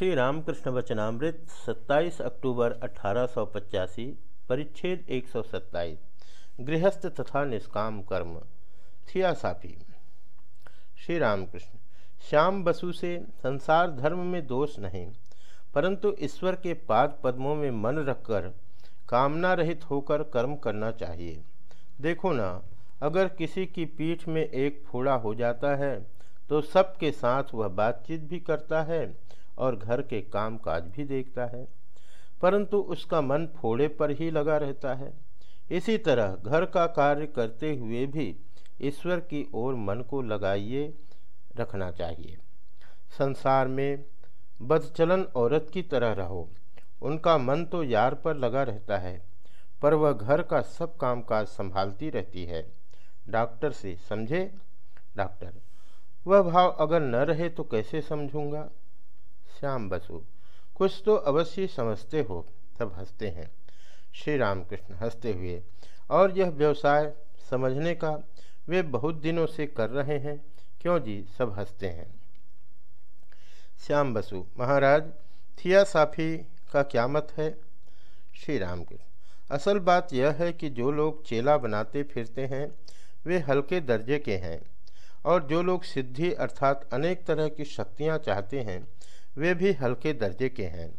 श्री रामकृष्ण वचनामृत 27 अक्टूबर अठारह सौ पचासी, परिच्छेद 127 गृहस्थ तथा निष्काम कर्म थियासाफी श्री रामकृष्ण श्याम बसु से संसार धर्म में दोष नहीं, परंतु ईश्वर के पाद पद्मों में मन रखकर कामना रहित होकर कर्म करना चाहिए। देखो ना, अगर किसी की पीठ में एक फोड़ा हो जाता है तो सबके साथ वह बातचीत भी करता है और घर के काम काज भी देखता है, परंतु उसका मन फोड़े पर ही लगा रहता है। इसी तरह घर का कार्य करते हुए भी ईश्वर की ओर मन को लगाइए रखना चाहिए। संसार में बदचलन औरत की तरह रहो। उनका मन तो यार पर लगा रहता है, पर वह घर का सब काम काज संभालती रहती है। डॉक्टर से समझे? डॉक्टर, वह भाव अगर न रहे तो कैसे समझूँगा? श्याम बसु, कुछ तो अवश्य समझते हो सब हँसते हैं। श्री रामकृष्ण हँसते हुए, और यह व्यवसाय समझने का वे बहुत दिनों से कर रहे हैं, क्यों जी, सब हँसते हैं। श्याम बसु, महाराज, थिया साफी का क्या मत है? श्री राम कृष्ण असल बात यह है कि जो लोग चेला बनाते फिरते हैं, वे हल्के दर्जे के हैं, और जो लोग सिद्धि अर्थात अनेक तरह की शक्तियाँ चाहते हैं वे भी हल्के दर्जे के हैं।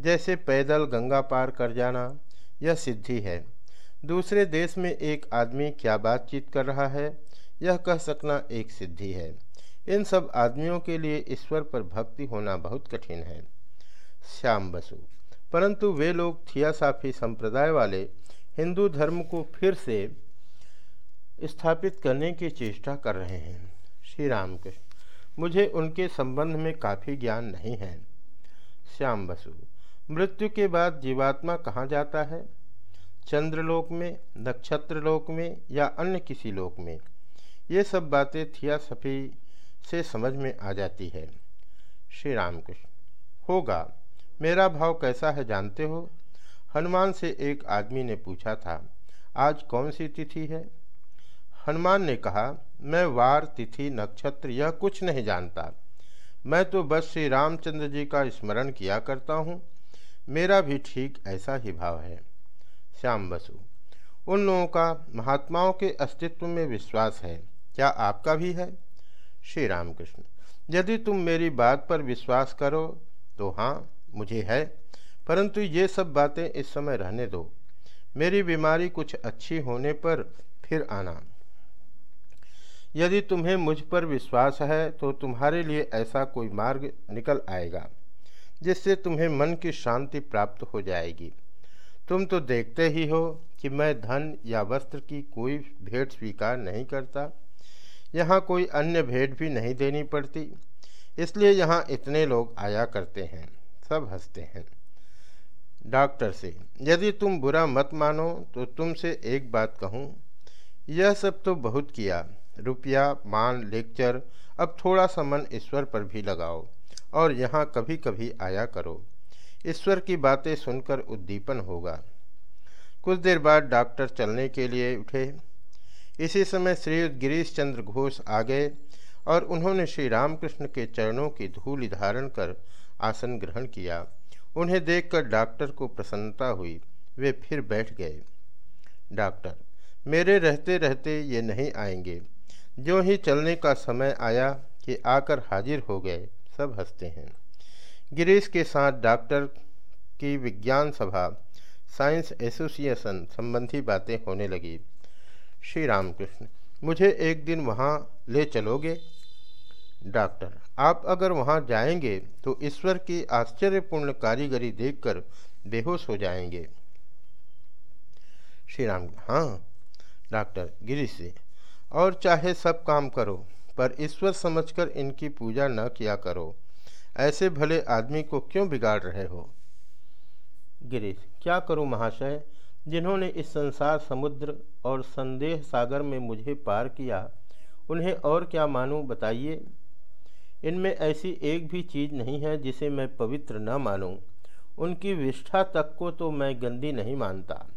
जैसे पैदल गंगा पार कर जाना, यह सिद्धि है। दूसरे देश में एक आदमी क्या बातचीत कर रहा है, यह कह सकना एक सिद्धि है। इन सब आदमियों के लिए ईश्वर पर भक्ति होना बहुत कठिन है। श्याम बसु, परंतु वे लोग थियासाफी संप्रदाय वाले हिंदू धर्म को फिर से स्थापित करने की चेष्टा कर रहे हैं। श्री रामकृष्ण। मुझे उनके संबंध में काफ़ी ज्ञान नहीं है। श्याम बसु, मृत्यु के बाद जीवात्मा कहाँ जाता है? चंद्रलोक में, नक्षत्रलोक में या अन्य किसी लोक में? ये सब बातें थियासफी से समझ में आ जाती है। श्री रामकृष्ण होगा, मेरा भाव कैसा है जानते हो? हनुमान से एक आदमी ने पूछा था, आज कौन सी तिथि है? हनुमान ने कहा, मैं वार, तिथि, नक्षत्र यह कुछ नहीं जानता। मैं तो बस श्री रामचंद्र जी का स्मरण किया करता हूँ। मेरा भी ठीक ऐसा ही भाव है। श्याम बसु, उन लोगों का, महात्माओं के अस्तित्व में विश्वास है। क्या आपका भी है? श्री रामकृष्ण, यदि तुम मेरी बात पर विश्वास करो तो हाँ मुझे है। परंतु ये सब बातें इस समय रहने दो। मेरी बीमारी कुछ अच्छी होने पर फिर आना। यदि तुम्हें मुझ पर विश्वास है तो तुम्हारे लिए ऐसा कोई मार्ग निकल आएगा, जिससे तुम्हें मन की शांति प्राप्त हो जाएगी। तुम तो देखते ही हो कि मैं धन या वस्त्र की कोई भेंट स्वीकार नहीं करता। यहाँ कोई अन्य भेंट भी नहीं देनी पड़ती, इसलिए यहाँ इतने लोग आया करते हैं, सब हँसते हैं। डॉक्टर से, यदि तुम बुरा मत मानो तो तुमसे एक बात कहूँ, यह सब तो बहुत किया। रुपया, मान, लेक्चर, अब थोड़ा सा मन ईश्वर पर भी लगाओ और यहाँ कभी कभी आया करो। ईश्वर की बातें सुनकर उद्दीपन होगा। कुछ देर बाद डॉक्टर चलने के लिए उठे। इसी समय श्री गिरीश चंद्र घोष आ गए और उन्होंने श्री रामकृष्ण के चरणों की धूल धारण कर आसन ग्रहण किया। उन्हें देखकर डॉक्टर को प्रसन्नता हुई। वे फिर बैठ गए। डॉक्टर, मेरे रहते रहते ये नहीं आएँगे। जो ही चलने का समय आया कि आकर हाजिर हो गए, सब हँसते हैं। गिरीश के साथ डॉक्टर की विज्ञान सभा, साइंस एसोसिएशन संबंधी बातें होने लगी। श्री रामकृष्ण, मुझे एक दिन वहाँ ले चलोगे? डॉक्टर, आप अगर वहाँ जाएँगे तो ईश्वर की आश्चर्यपूर्ण कारीगरी देखकर बेहोश हो जाएँगे। श्री राम हाँ। डॉक्टर, गिरीश से और चाहे सब काम करो, पर ईश्वर समझकर इनकी पूजा न किया करो। ऐसे भले आदमी को क्यों बिगाड़ रहे हो? गिरीश, क्या करूँ महाशय? जिन्होंने इस संसार, समुद्र और संदेह सागर में मुझे पार किया, उन्हें और क्या मानूं बताइए? इनमें ऐसी एक भी चीज़ नहीं है जिसे मैं पवित्र न मानूं। उनकी विष्ठा तक को तो मैं गंदी नहीं मानता।